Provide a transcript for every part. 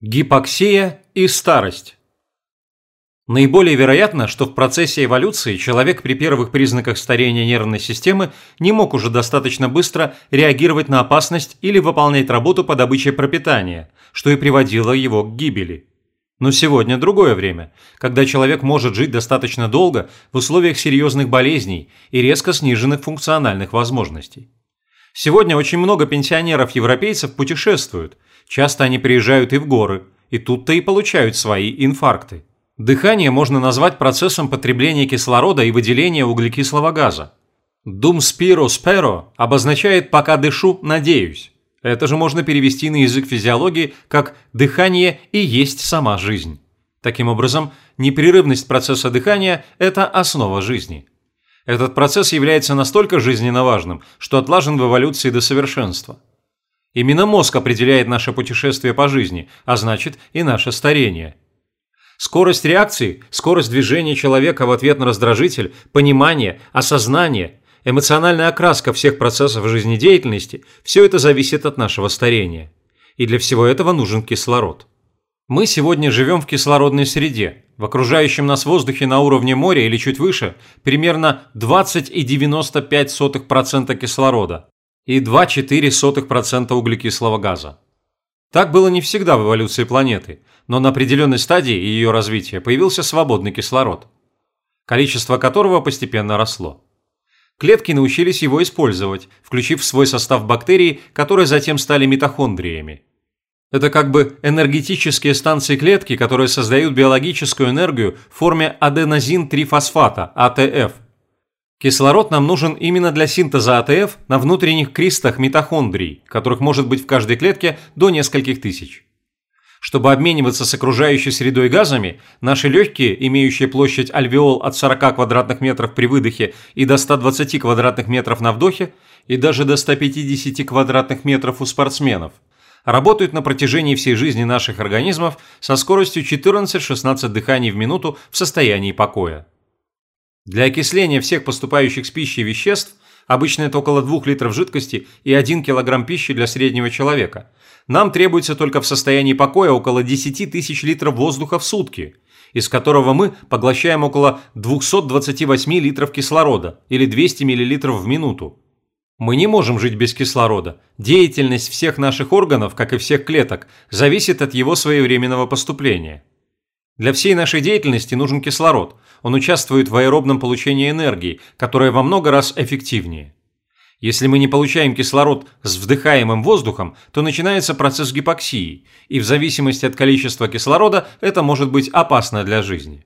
Гипоксия и старость. Наиболее вероятно, что в процессе эволюции человек при первых признаках старения нервной системы не мог уже достаточно быстро реагировать на опасность или выполнять работу по добыче пропитания, что и приводило его к гибели. Но сегодня другое время, когда человек может жить достаточно долго в условиях серьезных болезней и резко сниженных функциональных возможностей. Сегодня очень много пенсионеров-европейцев путешествуют – Часто они приезжают и в горы, и тут-то и получают свои инфаркты. Дыхание можно назвать процессом потребления кислорода и выделения углекислого газа. «Dum spiro spero» обозначает «пока дышу, надеюсь». Это же можно перевести на язык физиологии как «дыхание и есть сама жизнь». Таким образом, непрерывность процесса дыхания – это основа жизни. Этот процесс является настолько жизненно важным, что отлажен в эволюции до совершенства – Именно мозг определяет наше путешествие по жизни, а значит и наше старение. Скорость реакции, скорость движения человека в ответ на раздражитель, понимание, осознание, эмоциональная окраска всех процессов жизнедеятельности – все это зависит от нашего старения. И для всего этого нужен кислород. Мы сегодня живем в кислородной среде. В окружающем нас воздухе на уровне моря или чуть выше примерно 20,95% кислорода и 2,4% углекислого газа. Так было не всегда в эволюции планеты, но на определенной стадии ее развития появился свободный кислород, количество которого постепенно росло. Клетки научились его использовать, включив в свой состав бактерии, которые затем стали митохондриями. Это как бы энергетические станции клетки, которые создают биологическую энергию в форме аденозин-трифосфата, АТФ – Кислород нам нужен именно для синтеза АТФ на внутренних кристах митохондрий, которых может быть в каждой клетке до нескольких тысяч. Чтобы обмениваться с окружающей средой газами, наши легкие, имеющие площадь альвеол от 40 квадратных метров при выдохе и до 120 квадратных метров на вдохе, и даже до 150 квадратных метров у спортсменов, работают на протяжении всей жизни наших организмов со скоростью 14-16 дыханий в минуту в состоянии покоя. Для окисления всех поступающих с пищей веществ обычно это около 2 литров жидкости и 1 килограмм пищи для среднего человека. Нам требуется только в состоянии покоя около 10 тысяч литров воздуха в сутки, из которого мы поглощаем около 228 литров кислорода или 200 мл в минуту. Мы не можем жить без кислорода. Деятельность всех наших органов, как и всех клеток, зависит от его своевременного поступления. Для всей нашей деятельности нужен кислород. Он участвует в аэробном получении энергии, которая во много раз эффективнее. Если мы не получаем кислород с вдыхаемым воздухом, то начинается процесс гипоксии, и в зависимости от количества кислорода это может быть опасно для жизни.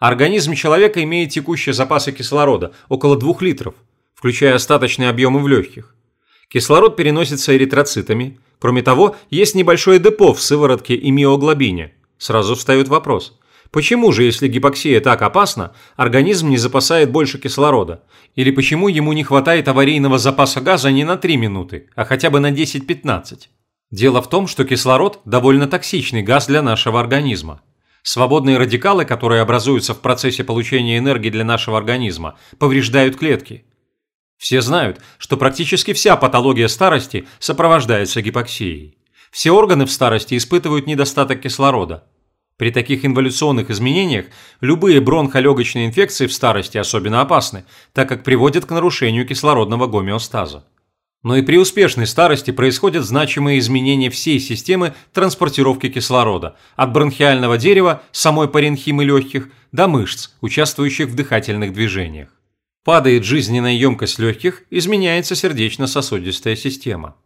Организм человека имеет текущие запасы кислорода – около 2 литров, включая остаточные объемы в легких. Кислород переносится эритроцитами. Кроме того, есть небольшое депо в сыворотке и миоглобине, Сразу встает вопрос. Почему же, если гипоксия так опасна, организм не запасает больше кислорода? Или почему ему не хватает аварийного запаса газа не на 3 минуты, а хотя бы на 10-15? Дело в том, что кислород – довольно токсичный газ для нашего организма. Свободные радикалы, которые образуются в процессе получения энергии для нашего организма, повреждают клетки. Все знают, что практически вся патология старости сопровождается гипоксией. Все органы в старости испытывают недостаток кислорода. При таких инволюционных изменениях любые бронхолегочные инфекции в старости особенно опасны, так как приводят к нарушению кислородного гомеостаза. Но и при успешной старости происходят значимые изменения всей системы транспортировки кислорода, от бронхиального дерева, самой паренхимы легких, до мышц, участвующих в дыхательных движениях. Падает жизненная емкость легких, изменяется сердечно-сосудистая система.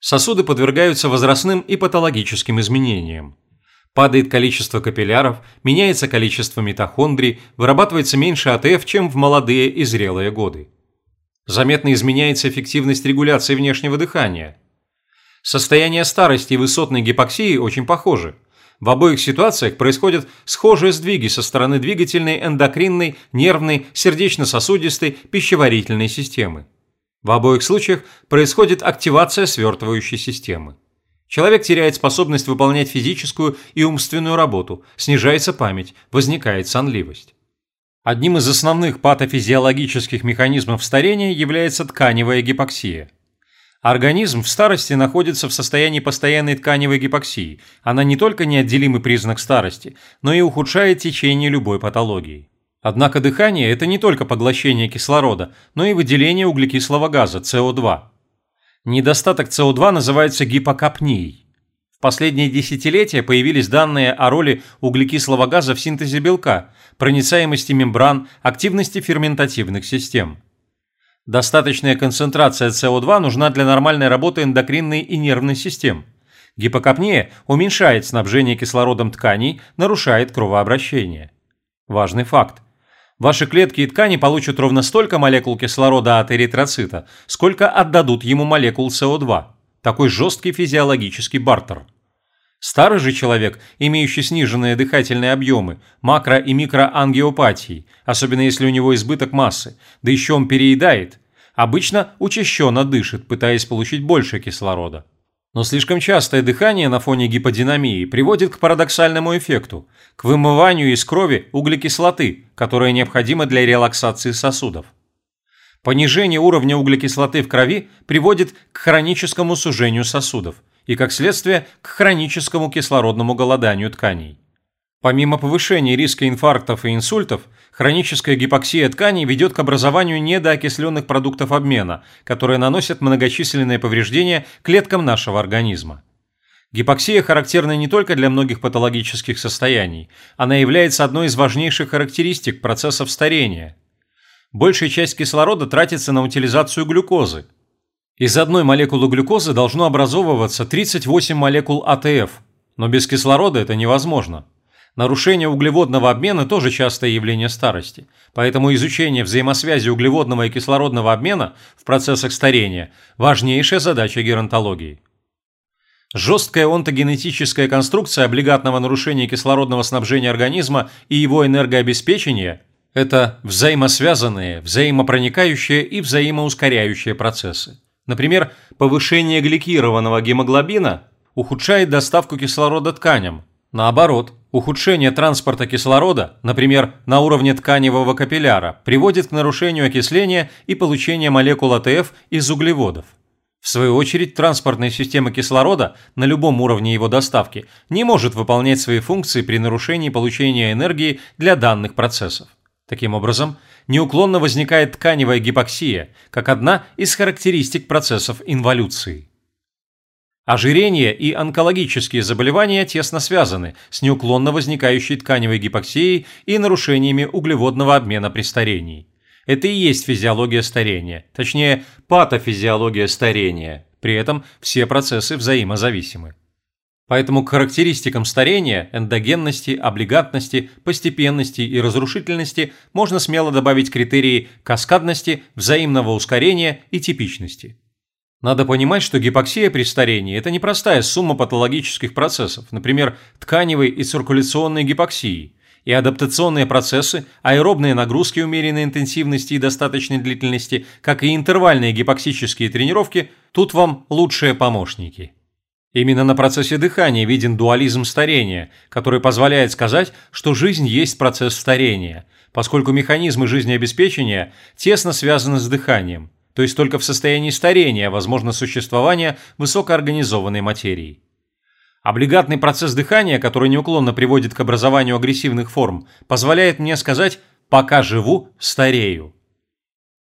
Сосуды подвергаются возрастным и патологическим изменениям. Падает количество капилляров, меняется количество митохондрий, вырабатывается меньше АТФ, чем в молодые и зрелые годы. Заметно изменяется эффективность регуляции внешнего дыхания. Состояние старости и высотной гипоксии очень похожи. В обоих ситуациях происходят схожие сдвиги со стороны двигательной, эндокринной, нервной, сердечно-сосудистой, пищеварительной системы. В обоих случаях происходит активация свертывающей системы. Человек теряет способность выполнять физическую и умственную работу, снижается память, возникает сонливость. Одним из основных патофизиологических механизмов старения является тканевая гипоксия. Организм в старости находится в состоянии постоянной тканевой гипоксии. Она не только неотделимый признак старости, но и ухудшает течение любой патологии. Однако дыхание – это не только поглощение кислорода, но и выделение углекислого газа, СО2. Недостаток СО2 называется гипокапнией. В последние десятилетия появились данные о роли углекислого газа в синтезе белка, проницаемости мембран, активности ферментативных систем. Достаточная концентрация СО2 нужна для нормальной работы эндокринной и нервной систем. Гипокапния уменьшает снабжение кислородом тканей, нарушает кровообращение. Важный факт. Ваши клетки и ткани получат ровно столько молекул кислорода от эритроцита, сколько отдадут ему молекул СО2. Такой жесткий физиологический бартер. Старый же человек, имеющий сниженные дыхательные объемы, макро- и микроангиопатии, особенно если у него избыток массы, да еще он переедает, обычно учащенно дышит, пытаясь получить больше кислорода. Но слишком частое дыхание на фоне гиподинамии приводит к парадоксальному эффекту – к вымыванию из крови углекислоты, которая необходима для релаксации сосудов. Понижение уровня углекислоты в крови приводит к хроническому сужению сосудов – и, как следствие, к хроническому кислородному голоданию тканей. Помимо повышения риска инфарктов и инсультов, хроническая гипоксия тканей ведет к образованию недоокисленных продуктов обмена, которые наносят многочисленные повреждения клеткам нашего организма. Гипоксия характерна не только для многих патологических состояний, она является одной из важнейших характеристик процессов старения. Большая часть кислорода тратится на утилизацию глюкозы – из одной молекулы глюкозы должно образовываться 38 молекул АТФ, но без кислорода это невозможно. Нарушение углеводного обмена тоже частое явление старости, поэтому изучение взаимосвязи углеводного и кислородного обмена в процессах старения – важнейшая задача геронтологии. Жесткая онтогенетическая конструкция облигатного нарушения кислородного снабжения организма и его энергообеспечения – это взаимосвязанные, взаимопроникающие и взаимоускоряющие процессы. Например, повышение гликированного гемоглобина ухудшает доставку кислорода тканям. Наоборот, ухудшение транспорта кислорода, например, на уровне тканевого капилляра, приводит к нарушению окисления и получению молекул АТФ из углеводов. В свою очередь, транспортная система кислорода на любом уровне его доставки не может выполнять свои функции при нарушении получения энергии для данных процессов. Таким образом, неуклонно возникает тканевая гипоксия, как одна из характеристик процессов инволюции. Ожирение и онкологические заболевания тесно связаны с неуклонно возникающей тканевой гипоксией и нарушениями углеводного обмена при старении. Это и есть физиология старения, точнее, патофизиология старения. При этом все процессы взаимозависимы. Поэтому к характеристикам старения, эндогенности, облигатности, постепенности и разрушительности можно смело добавить критерии каскадности, взаимного ускорения и типичности. Надо понимать, что гипоксия при старении – это непростая сумма патологических процессов, например, тканевой и циркуляционной гипоксии, и адаптационные процессы, аэробные нагрузки умеренной интенсивности и достаточной длительности, как и интервальные гипоксические тренировки – тут вам лучшие помощники. Именно на процессе дыхания виден дуализм старения, который позволяет сказать, что жизнь есть процесс старения, поскольку механизмы жизнеобеспечения тесно связаны с дыханием, то есть только в состоянии старения возможно существование высокоорганизованной материи. Облигатный процесс дыхания, который неуклонно приводит к образованию агрессивных форм, позволяет мне сказать «пока живу, старею».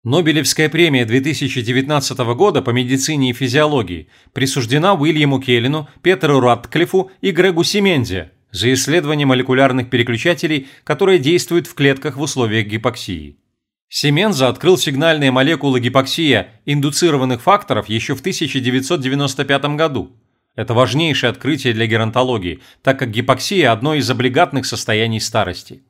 Нобелевская премия 2019 года по медицине и физиологии присуждена Уильяму Келлину, Петеру Ратклифу и Грегу Семензе за исследование молекулярных переключателей, которые действуют в клетках в условиях гипоксии. Семенза открыл сигнальные молекулы гипоксия индуцированных факторов еще в 1995 году. Это важнейшее открытие для геронтологии, так как гипоксия – одно из облигатных состояний старости.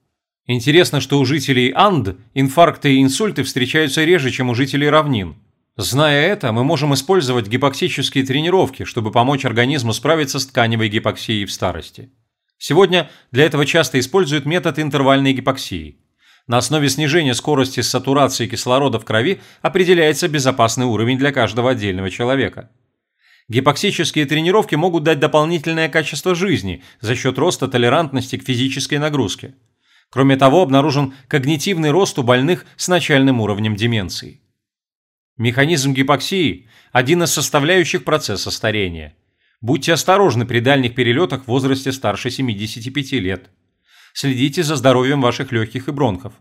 Интересно, что у жителей Анд инфаркты и инсульты встречаются реже, чем у жителей равнин. Зная это, мы можем использовать гипоксические тренировки, чтобы помочь организму справиться с тканевой гипоксией в старости. Сегодня для этого часто используют метод интервальной гипоксии. На основе снижения скорости сатурации кислорода в крови определяется безопасный уровень для каждого отдельного человека. Гипоксические тренировки могут дать дополнительное качество жизни за счет роста толерантности к физической нагрузке. Кроме того, обнаружен когнитивный рост у больных с начальным уровнем деменции. Механизм гипоксии – один из составляющих процесса старения. Будьте осторожны при дальних перелетах в возрасте старше 75 лет. Следите за здоровьем ваших легких и бронхов.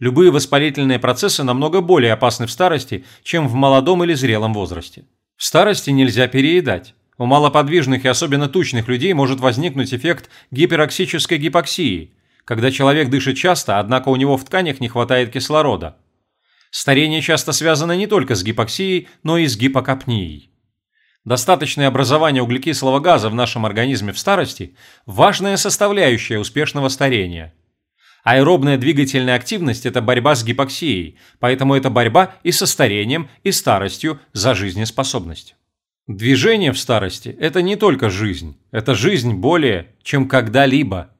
Любые воспалительные процессы намного более опасны в старости, чем в молодом или зрелом возрасте. В старости нельзя переедать. У малоподвижных и особенно тучных людей может возникнуть эффект гипероксической гипоксии, когда человек дышит часто, однако у него в тканях не хватает кислорода. Старение часто связано не только с гипоксией, но и с гипокапнией. Достаточное образование углекислого газа в нашем организме в старости – важная составляющая успешного старения. Аэробная двигательная активность – это борьба с гипоксией, поэтому это борьба и со старением, и старостью за жизнеспособность. Движение в старости – это не только жизнь, это жизнь более, чем когда-либо –